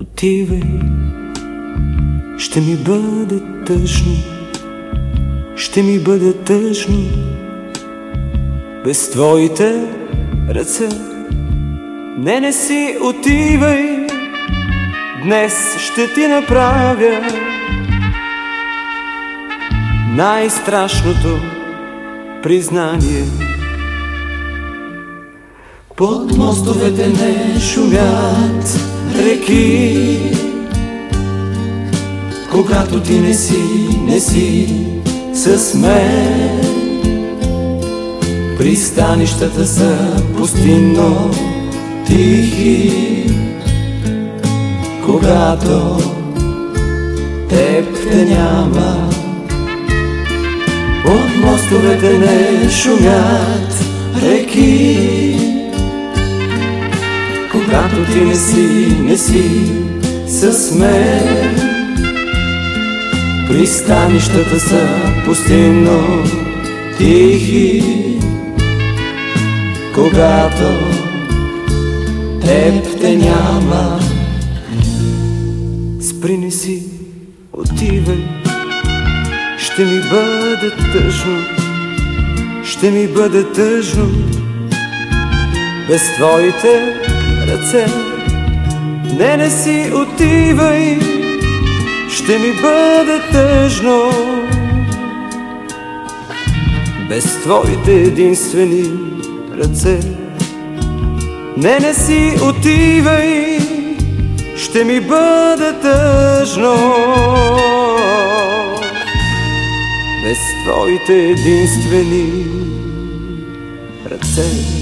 отивай, ще ми бъде тъжно, ще ми бъде тъжно, без твоите ръце. Не, не си отивай, днес ще ти направя най-страшното признание. Под мостовете не шумят реки, когато ти не си, не си с мен. Пристанищата са пустинно тихи, когато теб те няма. От мостовете не шумят когато ти не си, не си с мен. Пристанищата са пустинно тихи, когато теб те няма. Спри не си, отивай, ще ми бъде тъжно, ще ми бъде тъжно, без твоите ръце. Не, не си отивай, ще ми бъде тъжно, без твоите единствени ръце. Не, не си отивай, ще ми бъде тъжно, без твоите единствени ръце.